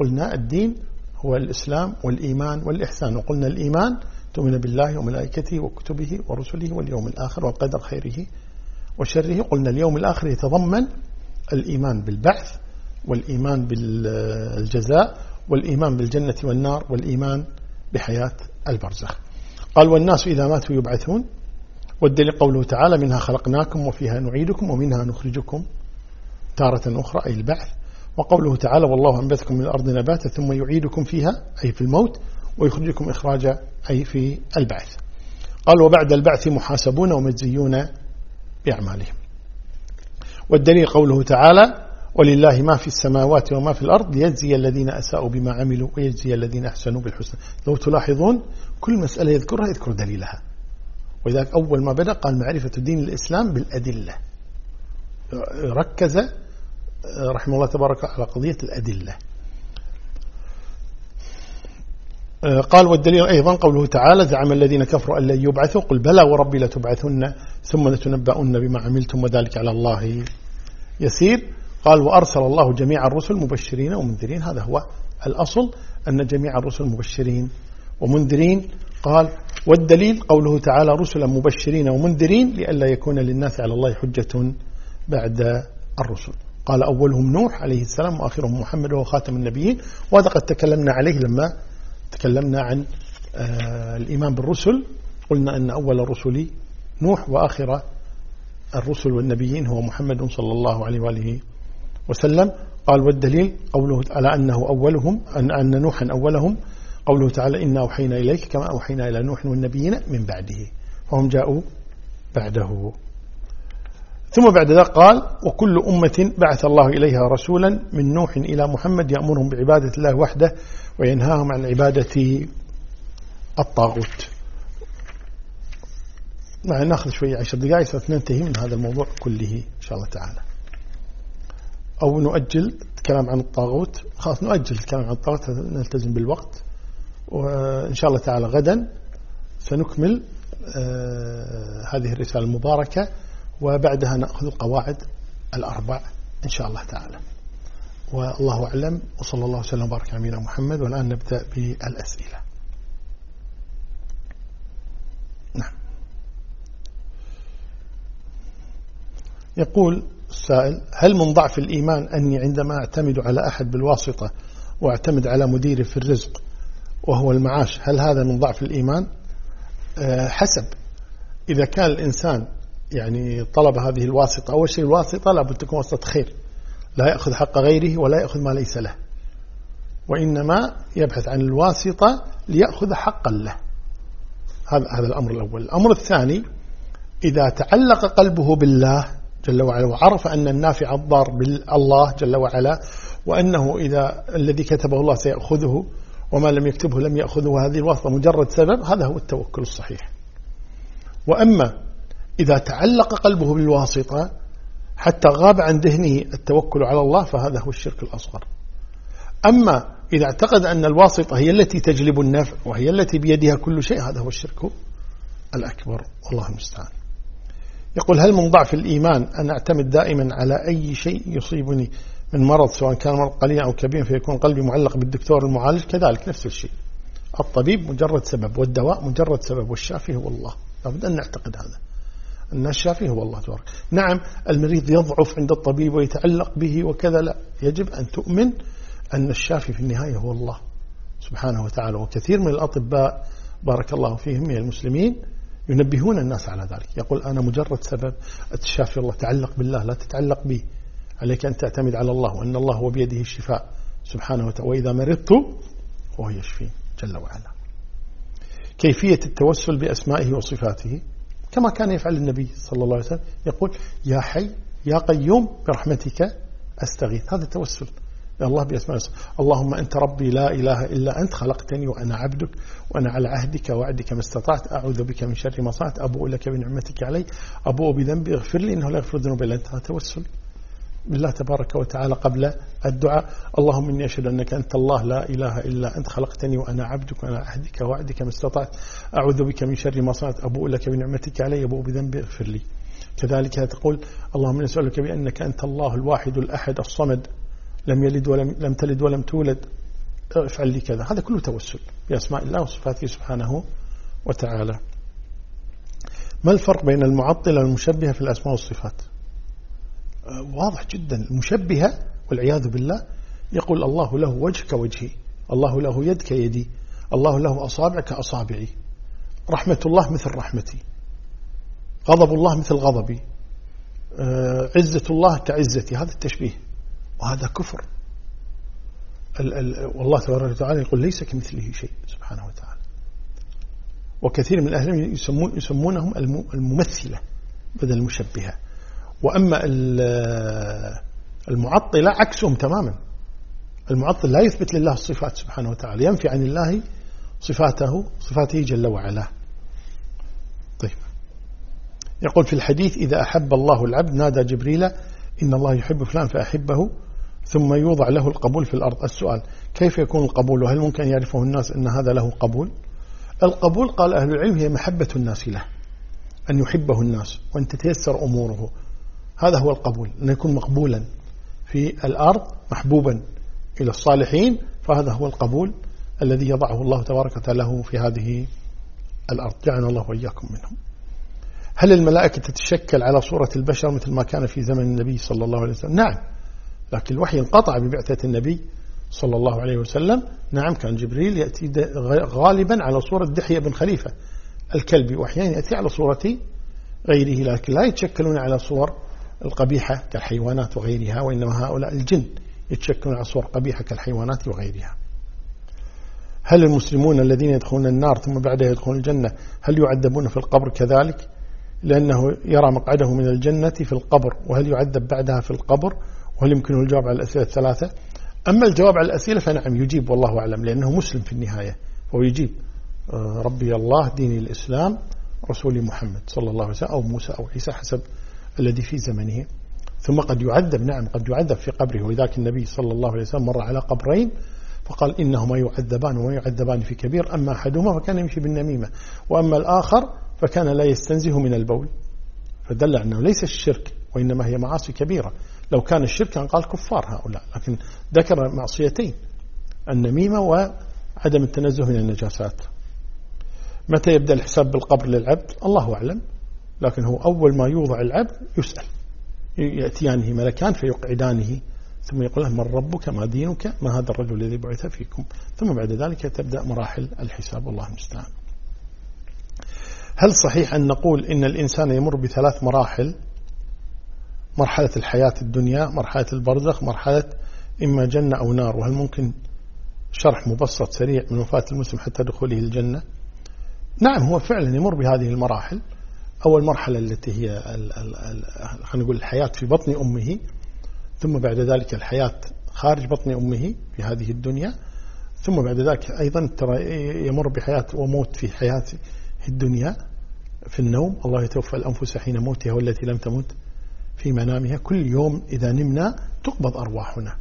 قلنا الدين هو الإسلام والإيمان والإحسان. وقلنا الإيمان تؤمن بالله وملائكته وكتبه ورسله واليوم الآخر والقدر خيره وشره. قلنا اليوم الآخر يتضمن الإيمان بالبعث. والإيمان بالجزاء والإيمان بالجنة والنار والإيمان بحياة البرزخ. قال والناس إذا ماتوا يبعثون والدليل قوله تعالى منها خلقناكم وفيها نعيدكم ومنها نخرجكم تارة أخرى أي البعث. وقوله تعالى والله أنبتكم من الأرض نباتا ثم يعيدكم فيها أي في الموت ويخرجكم إخراجا أي في البعث. قال وبعد البعث محاسبون ومجزيون بأعمالهم. والدليل قوله تعالى ولله ما في السماوات وما في الأرض ليجزي الذين أساءوا بما عملوا ويجزي الذين أحسنوا بالحسنى. لو تلاحظون كل مسألة يذكرها يذكر دليلها. ولذلك أول ما بدأ قال معرفة دين الإسلام بالأدلة. ركز رحمه الله تبارك على قضية الأدلة. قال والدليل أيضا قوله تعالى زعم الذين كفروا أن لن يبعثوا قل بلى وربي لتبعثن ثم لتنبؤن بما عملتم وذلك على الله يسير. قال وأرسل الله جميع الرسل مبشرين ومنذرين. هذا هو الأصل أن جميع الرسل مبشرين ومنذرين. قال والدليل قوله تعالى رسلا مبشرين ومنذرين لئلا يكون للناس على الله حجة بعد الرسل. قال أولهم نوح عليه السلام وآخرهم محمد وهو خاتم النبيين. وهذا قد تكلمنا عليه لما تكلمنا عن آه، الإيمان بالرسل. قلنا أن أول الرسل نوح وآخر الرسل والنبيين هو محمد صلى الله عليه وآله وسلم قال والدليل قوله على أنه أولهم أن, أن نوحا أولهم قوله تعالى إنا أوحينا إليك كما أوحينا إلى نوح والنبيين من بعده فهم جاءوا بعده. ثم بعد ذلك قال وكل أمة بعث الله إليها رسولا من نوح إلى محمد يأمرهم بعبادة الله وحده وينهاهم عن عبادة الطاغوت. ناخذ شوية عشر دقائق ننتهي من هذا الموضوع كله إن شاء الله تعالى. أو نؤجل الكلام عن الطاغوت. خلاص نؤجل الكلام عن الطاغوت نلتزم بالوقت. وإن شاء الله تعالى غدا سنكمل آه، هذه الرسالة المباركة وبعدها نأخذ القواعد الأربع إن شاء الله تعالى. والله أعلم وصلى الله وسلم وبارك على محمد. والآن نبدأ بالأسئلة. نعم. يقول السائل هل من ضعف الإيمان أني عندما أعتمد على أحد بالواسطة وأعتمد على مديري في الرزق وهو المعاش هل هذا من ضعف الإيمان؟ أه حسب. إذا كان الإنسان يعني طلب هذه الواسطة أول شيء الواسطة لابد تكون واسطة خير. لا يأخذ حق غيره ولا يأخذ ما ليس له. وإنما يبحث عن الواسطة ليأخذ حقا له. هذا هذا الأمر الأول. الأمر الثاني إذا تعلق قلبه بالله جل وعلا وعرف أن النافع الضار بالله جل وعلا وأنه إذا الذي كتبه الله سيأخذه وما لم يكتبه لم يأخذه هذه الواسطة مجرد سبب هذا هو التوكل الصحيح. وأما إذا تعلق قلبه بالواسطة حتى غاب عن ذهنه التوكل على الله فهذا هو الشرك الأصغر. أما إذا اعتقد أن الواسطة هي التي تجلب النفع وهي التي بيدها كل شيء هذا هو الشرك الأكبر والله المستعان. يقول هل من ضعف الإيمان أن أعتمد دائما على أي شيء يصيبني من مرض سواء كان مرض قليل أو كبير فيكون قلبي معلق بالدكتور المعالج؟ كذلك نفس الشيء. الطبيب مجرد سبب والدواء مجرد سبب والشافي هو الله. لابد أن نعتقد هذا. أن الشافي هو الله تبارك. نعم المريض يضعف عند الطبيب ويتعلق به وكذا لا. يجب أن تؤمن أن الشافي في النهاية هو الله سبحانه وتعالى. وكثير من الأطباء بارك الله فيهم من المسلمين ينبهون الناس على ذلك. يقول أنا مجرد سبب التشافي الله تعلق بالله لا تتعلق بي. عليك أن تعتمد على الله وأن الله هو بيده الشفاء سبحانه وتعالى. وإذا مرضت وهو يشفي جل وعلا. كيفية التوسل بأسمائه وصفاته؟ كما كان يفعل النبي صلى الله عليه وسلم يقول يا حي يا قيوم برحمتك أستغيث. هذا التوسل. الله بأسماء اللهم أنت ربي لا إله إلا أنت خلقتني وأنا عبدك وأنا على عهدك وعدك ما استطعت. أعوذ بك من شر ما صنعت أبوء لك بنعمتك علي. أبوء بذنبي اغفر لي إنه لا يغفر الذنوب إلا أنت. توسل بالله تبارك وتعالى قبل الدعاء. اللهم إني أشهد أنك أنت الله لا إله إلا أنت خلقتني وأنا عبدك وأنا عهدك وعدك ما استطعت. أعوذ بك من شر ما صنعت أبوء لك بنعمتك علي أبوء بذنبي اغفر لي. كذلك تقول اللهم نسألك بأنك أنت الله الواحد الأحد الصمد. لم يلد ولم لم تلد ولم تولد. افعل لي كذا. هذا كله توسل بأسماء الله وصفاته سبحانه وتعالى. ما الفرق بين المعطلة والمشبهة في الأسماء والصفات؟ واضح جدا. المشبهة والعياذ بالله. يقول الله له وجه كوجهي الله له يد كيدي الله له أصابع كأصابعي رحمة الله مثل رحمتي. غضب الله مثل غضبي. آه، عزة الله كعزتي. هذا التشبيه. وهذا كفر. ال ال والله تبارك وتعالى يقول ليس كمثله شيء سبحانه وتعالى. وكثير من أهل يسمون يسمونهم الممثلة بدل المشبهة. وأما المعطلة عكسهم تماما. المعطل لا يثبت لله الصفات سبحانه وتعالى ينفي عن الله صفاته صفاته جل وعلا. طيب. يقول في الحديث إذا أحب الله العبد نادى جبريل إن الله يحب فلان فأحبه ثم يوضع له القبول في الأرض. السؤال كيف يكون القبول؟ وهل ممكن يعرفه الناس أن هذا له قبول؟ القبول قال أهل العلم هي محبة الناس له أن يحبه الناس وأن تتيسر أموره. هذا هو القبول أن يكون مقبولا في الأرض محبوبا إلى الصالحين. فهذا هو القبول الذي يضعه الله تبارك وتعالى في هذه الأرض. جعلنا الله وإياكم منهم. هل الملائكة تتشكل على صورة البشر مثل ما كان في زمن النبي صلى الله عليه وسلم؟ نعم. لكن الوحي انقطع ببعثة النبي صلى الله عليه وسلم. نعم كان جبريل يأتي غالبا على صورة دحية بن خليفة. الكلبي وأحيانا يأتي على صورة غيره لكن لا يتشكلون على صور القبيحة كالحيوانات وغيرها وإنما هؤلاء الجن يتشكلون على صور قبيحة كالحيوانات وغيرها. هل المسلمون الذين يدخلون النار ثم بعدها يدخلون الجنة هل يعذبون في القبر كذلك؟ لأنه يرى مقعده من الجنة في القبر وهل يعذب بعدها في القبر؟ وهل يمكنه الجواب على الأسئلة الثلاثة؟ أما الجواب على الأسئلة فنعم يجيب والله أعلم لأنه مسلم في النهاية. هو يجيب آه، ربي الله ديني الإسلام رسول محمد صلى الله عليه وسلم أو موسى أو عيسى حسب الذي في زمنه. ثم قد يعذب نعم قد يعذب في قبره. وذاك النبي صلى الله عليه وسلم مر على قبرين فقال إنهما يعذبان وما يعذبان في كبير أما أحدهما فكان يمشي بالنميمة وأما الآخر فكان لا يستنزه من البول. فدل أنه ليس الشرك وإنما هي معاصي كبيرة. لو كان الشرك كان قال كفار هؤلاء لكن ذكر معصيتين النميمة وعدم التنزه من النجاسات. متى يبدأ الحساب بالقبر للعبد؟ الله أعلم لكن هو أول ما يوضع العبد يسأل. يأتيانه ملكان فيقعدانه ثم يقول له من ربك؟ ما دينك؟ ما هذا الرجل الذي بعث فيكم؟ ثم بعد ذلك تبدأ مراحل الحساب الله المستعان. هل صحيح أن نقول إن الإنسان يمر بثلاث مراحل؟ مرحلة الحياة الدنيا مرحلة البرزخ مرحلة إما جنة أو نار. وهل ممكن شرح مبسط سريع من وفاة المسلم حتى دخوله الجنة؟ نعم هو فعلا يمر بهذه المراحل. أول مرحلة التي هي خلينا نقول الحياة في بطن أمه ثم بعد ذلك الحياة خارج بطن أمه في هذه الدنيا. ثم بعد ذلك أيضا ترى يمر بحياة وموت في حياة الدنيا في النوم. الله يتوفى الأنفس حين موتها والتي لم تمت. في منامها كل يوم إذا نمنا تقبض أرواحنا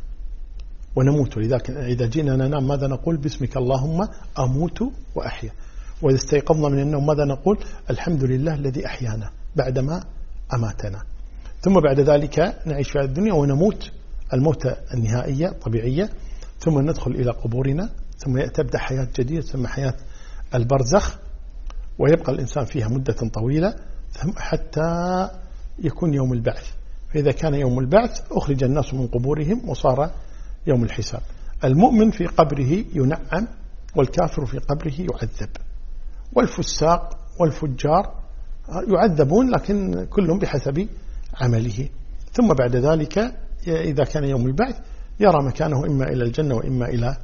ونموت. لذلك إذا جئنا ننام ماذا نقول؟ باسمك اللهم أموت وأحيا. وإذا استيقظنا من النوم ماذا نقول؟ الحمد لله الذي أحيانا بعدما أماتنا. ثم بعد ذلك نعيش في الدنيا ونموت. الموتة النهائية طبيعية. ثم ندخل إلى قبورنا. ثم تبدأ حياة جديدة ثم حياة البرزخ. ويبقى الإنسان فيها مدة طويلة. حتى يكون يوم البعث. فإذا كان يوم البعث أخرج الناس من قبورهم وصار يوم الحساب. المؤمن في قبره ينعم والكافر في قبره يعذب. والفساق والفجار يعذبون لكن كلهم بحسب عمله. ثم بعد ذلك إذا كان يوم البعث يرى مكانه إما إلى الجنة وإما إلى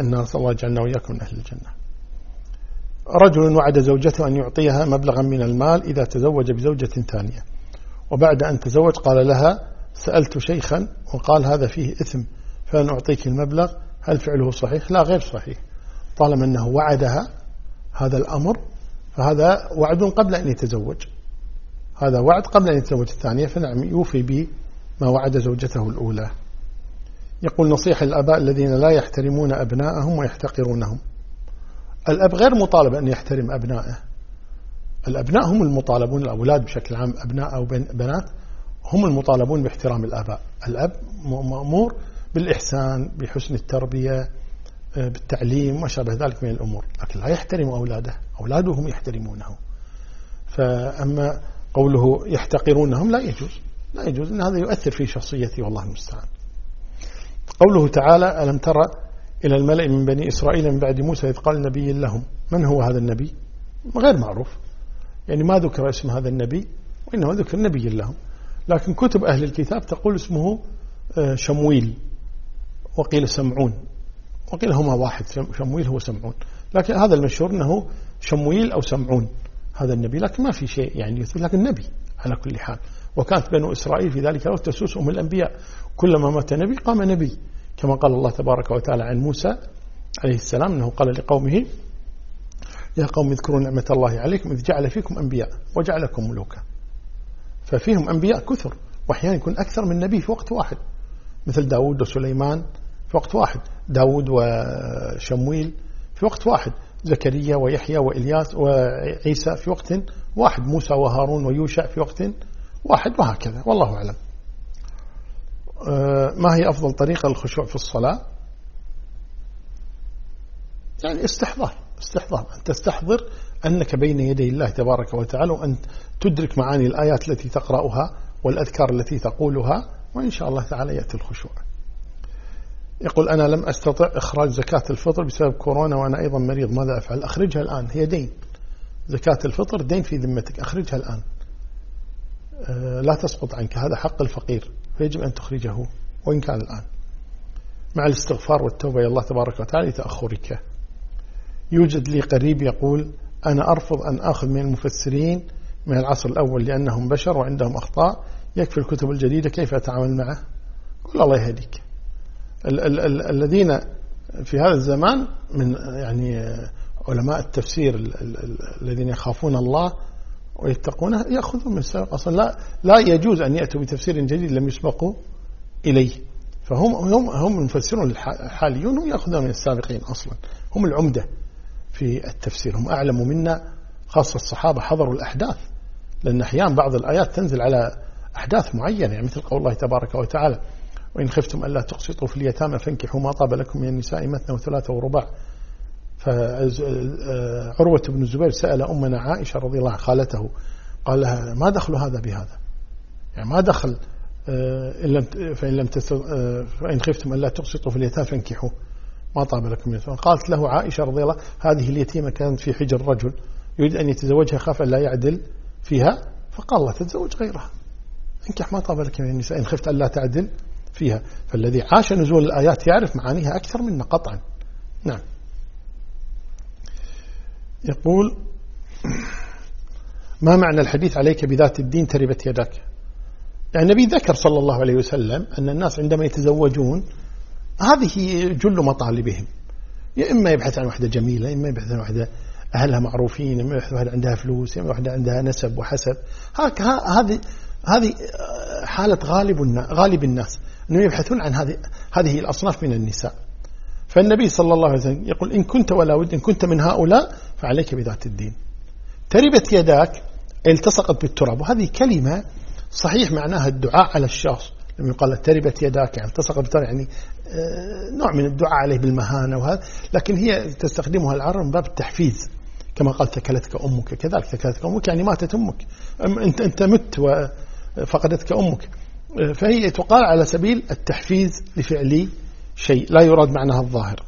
النار. صلى الله يجعلنا وإياكم من أهل الجنة. رجل وعد زوجته أن يعطيها مبلغا من المال إذا تزوج بزوجة ثانية. وبعد أن تزوج قال لها سألت شيخا وقال هذا فيه إثم فلنعطيك المبلغ هل فعله صحيح؟ لا غير صحيح. طالما أنه وعدها هذا الأمر فهذا وعد قبل أن يتزوج. هذا وعد قبل أن يتزوج الثانية فنعم يوفي بما وعد زوجته الأولى. يقول نصيحة للأباء الذين لا يحترمون أبناءهم ويحتقرونهم. الأب غير مطالب أن يحترم أبنائه. الأبناء هم المطالبون الأولاد بشكل عام أبناء أو بنات هم المطالبون باحترام الآباء. الأب مأمور بالإحسان بحسن التربية آه، بالتعليم وما شابه ذلك من الأمور. لكن لا يحترم أولاده أولاده هم يحترمونه. فأما قوله يحتقرونهم لا يجوز لا يجوز أن هذا يؤثر في شخصيتي والله المستعان. قوله تعالى ألم ترى إلى الملأ من بني إسرائيل من بعد موسى إذ قال نبي لهم من هو هذا النبي؟ غير معروف. يعني ما ذكر اسم هذا النبي وإنما ذكر نبي لهم لكن كتب أهل الكتاب تقول اسمه آه، شمويل وقيل سمعون. وقيل هما واحد شمويل هو سمعون. لكن هذا المشهور أنه شمويل أو سمعون هذا النبي. لكن ما في شيء يعني يثبت لكن نبي على كل حال. وكانت بنو إسرائيل في ذلك الوقت تسوسهم الأنبياء. كلما مات نبي قام نبي كما قال الله تبارك وتعالى عن موسى عليه السلام أنه قال لقومه يا قوم اذكروا نعمة الله عليكم إذ جعل فيكم أنبياء وجعلكم ملوكا. ففيهم أنبياء كثر وأحيانا يكون أكثر من نبي في وقت واحد. مثل داود وسليمان في وقت واحد داود وشمويل في وقت واحد زكريا ويحيى وإلياس وعيسى في وقت واحد موسى وهارون ويوشع في وقت واحد وهكذا والله أعلم. آه، ما هي أفضل طريقة للخشوع في الصلاة؟ يعني استحضار. استحضار أن تستحضر أنك بين يدي الله تبارك وتعالى وأن تدرك معاني الآيات التي تقرأها والأذكار التي تقولها وإن شاء الله تعالى يأتي الخشوع. يقول أنا لم أستطع إخراج زكاة الفطر بسبب كورونا وأنا أيضا مريض ماذا أفعل؟ أخرجها الآن. هي دين. زكاة الفطر دين في ذمتك. أخرجها الآن. آه، لا تسقط عنك. هذا حق الفقير. فيجب أن تخرجه وإن كان الآن. مع الاستغفار والتوبة إلى الله تبارك وتعالى لتأخرك. يوجد لي قريب يقول أنا أرفض أن أخذ من المفسرين من العصر الأول لأنهم بشر وعندهم أخطاء. يكفي الكتب الجديدة كيف أتعامل معه؟ قل الله يهديك. ال ال ال الذين في هذا الزمان من يعني علماء التفسير الذين يخافون الله ويتقونه يأخذون من السابق أصلا لا, لا يجوز أن يأتوا بتفسير جديد لم يسبقوا إليه. فهم هم هم المفسرون الحاليون هم يأخذون من السابقين أصلا. هم العمدة. في التفسير. هم أعلم منا خاصة الصحابة حضروا الأحداث لأن أحيانا بعض الآيات تنزل على أحداث معينة يعني مثل قول الله تبارك وتعالى وإن خفتم ألا تقسطوا في اليتامى فانكحوا ما طاب لكم من النساء مثنى وثلاثة ورباع. فعروة بن الزبير سأل أمنا عائشة رضي الله عنها خالته قال لها ما دخل هذا بهذا؟ يعني ما دخل آه، إن لم فإن لم آه، فإن خفتم ألا تقسطوا في اليتامى فانكحوا ما طاب لكم من قالت له عائشة رضي الله هذه اليتيمة كانت في حجر رجل يريد أن يتزوجها خاف أن لا يعدل فيها فقال الله تتزوج غيرها. انكح ما طاب لك من النساء إن خفت أن لا تعدل فيها. فالذي عاش نزول الآيات يعرف معانيها أكثر منا قطعا. نعم. يقول ما معنى الحديث عليك بذات الدين تربت يدك؟ يعني النبي ذكر صلى الله عليه وسلم أن الناس عندما يتزوجون هذه جل مطالبهم. يا إما يبحث عن واحدة جميلة يا إما يبحث عن واحدة أهلها معروفين يا إما يبحث عن واحدة عندها فلوس يا إما واحدة عندها نسب وحسب. هذه هذه حالة غالب غالب الناس أنهم يبحثون عن هذه هذه الأصناف من النساء. فالنبي صلى الله عليه وسلم يقول إن كنت ولا ود إن كنت من هؤلاء فعليك بذات الدين. تربت يداك التصقت بالتراب. وهذه كلمة صحيح معناها الدعاء على الشخص. لما يقال تربت يداك يعني التصقت بالتراب يعني آه، نوع من الدعاء عليه بالمهانة وهذا. لكن هي تستخدمها العرب من باب التحفيز كما قال تكلتك أمك. كذلك تكلتك أمك يعني ماتت أمك. أنت, أنت مت وفقدتك أمك. فهي تقال على سبيل التحفيز لفعل شيء. لا يراد معناها الظاهر.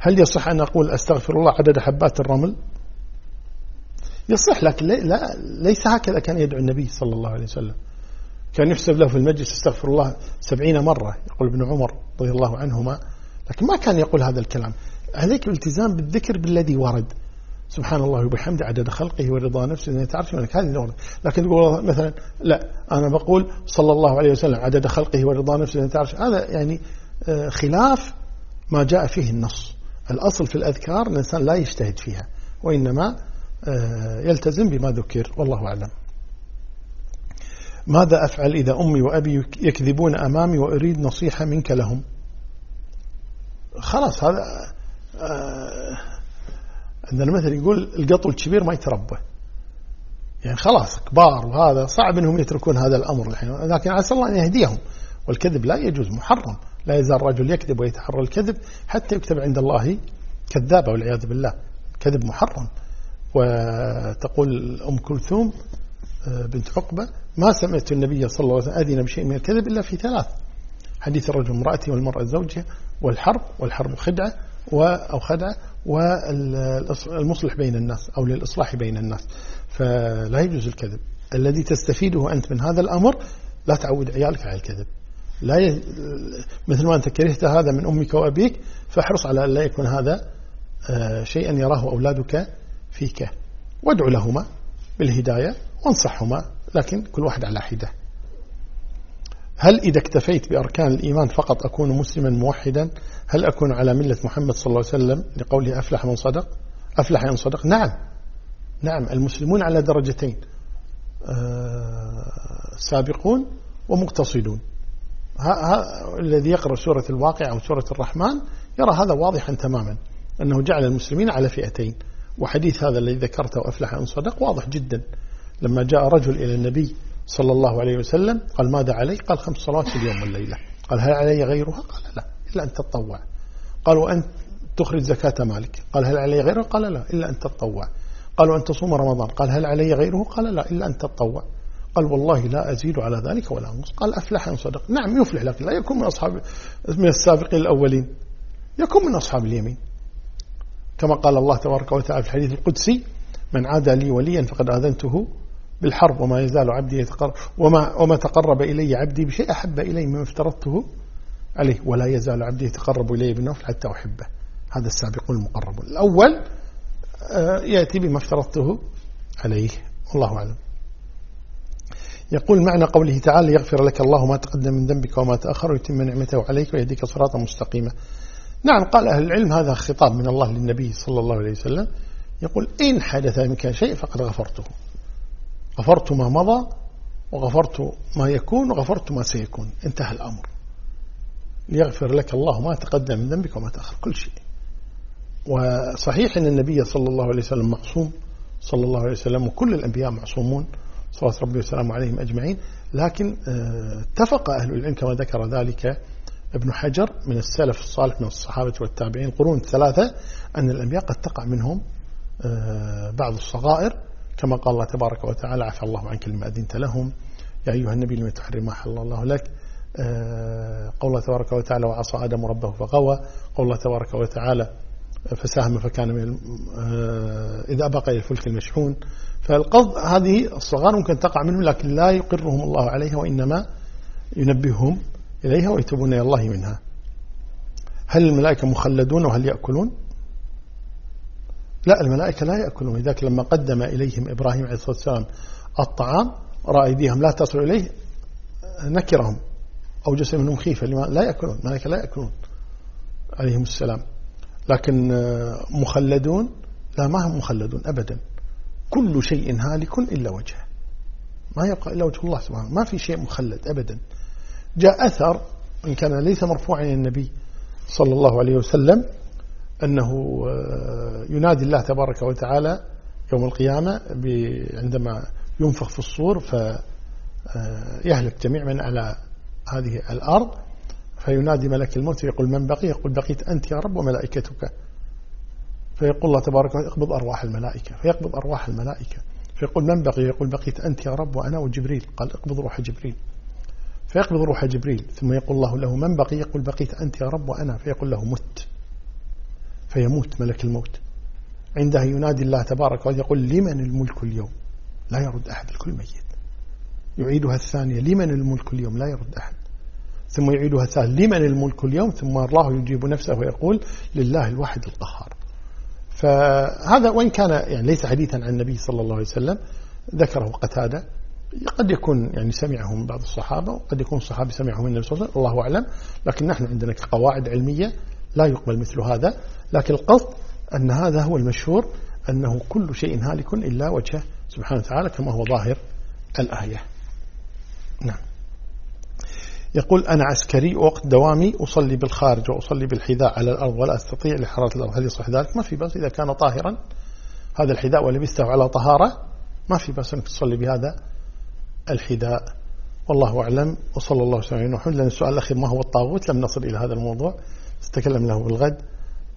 هل يصح أن أقول أستغفر الله عدد حبات الرمل؟ يصح لكن لا ليس هكذا كان يدعو النبي صلى الله عليه وسلم. كان يحسب له في المجلس استغفر الله سبعين مرة يقول ابن عمر رضي الله عنهما. لكن ما كان يقول هذا الكلام. عليك الالتزام بالذكر بالذي ورد. سبحان الله وبحمده عدد خلقه ورضا نفسه. إذا تعرف لك هذه نور لكن تقول مثلا لا أنا بقول صلى الله عليه وسلم عدد خلقه ورضا نفسه. إذا تعرف هذا يعني آه، خلاف ما جاء فيه النص. الأصل في الأذكار الإنسان لا يجتهد فيها وإنما آه، يلتزم بما ذكر. والله أعلم. ماذا أفعل إذا أمي وأبي يكذبون أمامي وأريد نصيحة منك لهم؟ خلاص هذا آه، عندنا مثل يقول القط الكبير ما يتربى. يعني خلاص كبار وهذا صعب إنهم يتركون هذا الأمر الحين. لكن عسى الله أن يهديهم. والكذب لا يجوز محرم. لا يزال الرجل يكذب ويتحرى الكذب حتى يكتب عند الله كذابة والعياذ بالله. كذب محرم. وتقول أم كلثوم بنت عقبة ما سمعت النبي صلى الله عليه وسلم أذن بشيء من الكذب إلا في ثلاث. حديث الرجل امرأته والمرأة زوجها والحرب والحرب خدعة أو خدعة والمصلح بين الناس أو للإصلاح بين الناس. فلا يجوز الكذب. الذي تستفيده أنت من هذا الأمر لا تعود عيالك على الكذب. لا ي... مثل ما أنت كرهت هذا من أمك وأبيك فاحرص على أن لا يكون هذا آه، شيئا يراه أولادك فيك. وادعو لهما بالهداية. وانصحهما لكن كل واحد على حدة. هل إذا اكتفيت بأركان الإيمان فقط أكون مسلما موحدا؟ هل أكون على ملة محمد صلى الله عليه وسلم لقوله أفلح من صدق؟ أفلح من صدق. نعم. نعم المسلمون على درجتين. آه، سابقون ومقتصدون. الذي يقرأ سورة الواقع أو سورة الرحمن يرى هذا واضحا تماما أنه جعل المسلمين على فئتين. وحديث هذا الذي ذكرته أفلح إن صدق واضح جدا. لما جاء رجل إلى النبي صلى الله عليه وسلم قال ماذا علي؟ قال خمس صلوات في اليوم والليلة. قال هل علي غيرها؟ قال لا إلا أن تتطوع قال وأنت تخرج زكاة مالك. قال هل علي غيرها؟ قال لا إلا أن تتطوع قال وأن تصوم رمضان. قال هل علي غيره؟ قال لا إلا أن تتطوع قال والله لا أزيد على ذلك ولا أنقص. قال أفلح إن صدق. نعم يفلح لكن لا يكون من أصحاب من السابقين الأولين. يكون من أصحاب اليمين. كما قال الله تبارك وتعالى في الحديث القدسي من عادى لي وليا فقد آذنته بالحرب وما يزال عبدي يتقرب وما, وما تقرب إلي عبدي بشيء أحب إلي مما افترضته عليه ولا يزال عبدي يتقرب إلي بالنفل حتى أحبه. هذا السابقون المقربون الأول آه، يأتي بما افترضته عليه. والله أعلم. يقول معنى قوله تعالى يغفر لك الله ما تقدم من ذنبك وما تأخر ويتم نعمته عليك ويهديك صراطا مستقيما. نعم قال أهل العلم هذا خطاب من الله للنبي صلى الله عليه وسلم. يقول إن حدث منك شيء فقد غفرته. غفرت ما مضى وغفرت ما يكون وغفرت ما سيكون. انتهى الأمر. ليغفر لك الله ما تقدم من ذنبك وما تأخر. كل شيء. وصحيح أن النبي صلى الله عليه وسلم معصوم. صلى الله عليه وسلم وكل الأنبياء معصومون. صلى ربي وسلامه عليهم أجمعين. لكن آه، اتفق أهل العلم كما ذكر ذلك ابن حجر من السلف الصالح من الصحابة والتابعين. القرون الثلاثة أن الأنبياء قد تقع منهم آه، بعض الصغائر. كما قال الله تبارك وتعالى عفى الله عنك لما أذنت لهم. يا أيها النبي لم تحرم ما حل الله لك. آه، قول الله تبارك وتعالى وعصى آدم ربه فغوى. قول الله تبارك وتعالى فساهم فكان من إذا بقى إلى الفلك المشحون. فالقصد هذه الصغار ممكن تقع منهم لكن لا يقرهم الله عليها وإنما ينبههم إليها ويتوبون إلى الله منها. هل الملائكة مخلدون وهل يأكلون؟ لا الملائكة لا يأكلون. لذلك لما قدم إليهم إبراهيم عليه الصلاة والسلام الطعام رأى أيديهم لا تصل إليه نكرهم أوجس منهم خيفة لا يأكلون الملائكة لا يأكلون عليهم السلام. لكن مخلدون؟ لا ما هم مخلدون أبدا. كل شيء هالك إلا وجهه. ما يبقى إلا وجه الله سبحانه. ما في شيء مخلد أبدا. جاء أثر إن كان ليس مرفوعا إلى النبي صلى الله عليه وسلم أنه آه، ينادي الله تبارك وتعالى يوم القيامة عندما ينفخ في الصور فيهلك آه، جميع من على هذه الأرض فينادي ملك الموت ويقول من بقي؟ يقول بقيت أنت يا رب وملائكتك. فيقول الله تبارك وتعالى اقبض أرواح الملائكة فيقبض أرواح الملائكة. فيقول من بقي؟ يقول بقيت أنت يا رب وأنا وجبريل. قال اقبض روح جبريل. فيقبض روح جبريل ثم يقول الله له من بقي؟ يقول بقيت أنت يا رب وأنا. فيقول له مت. فيموت ملك الموت. عندها ينادي الله تبارك وتعالى يقول لمن الملك اليوم؟ لا يرد أحد الكل ميت. يعيدها الثانية لمن الملك اليوم؟ لا يرد أحد. ثم يعيدها الثالث لمن الملك اليوم؟ ثم الله يجيب نفسه ويقول لله الواحد القهار. فهذا وإن كان يعني ليس حديثا عن النبي صلى الله عليه وسلم ذكره قتادة قد يكون يعني سمعه من بعض الصحابة وقد يكون الصحابي سمعه من النبي صلى الله عليه وسلم الله أعلم لكن نحن عندنا قواعد علمية لا يقبل مثل هذا. لكن القصد أن هذا هو المشهور أنه كل شيء هالك إلا وجهه سبحانه وتعالى كما هو ظاهر الآية. نعم. يقول أنا عسكري وقت دوامي أصلي بالخارج وأصلي بالحذاء على الأرض ولا أستطيع لحرارة الأرض. هل يصح ذلك؟ ما في بس إذا كان طاهرا هذا الحذاء ولبسته على طهارة ما في بس أنك تصلي بهذا الحذاء. والله أعلم. وصلى الله وسلم وحمد لنا السؤال الأخير ما هو الطاغوت؟ لم نصل إلى هذا الموضوع. نتكلم له بالغد.